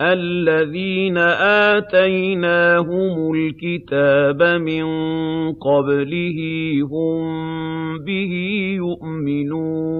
الَّذِينَ آتَيْنَاهُمُ الْكِتَابَ مِن قَبْلِهِ هُم بِهِ يُؤْمِنُونَ.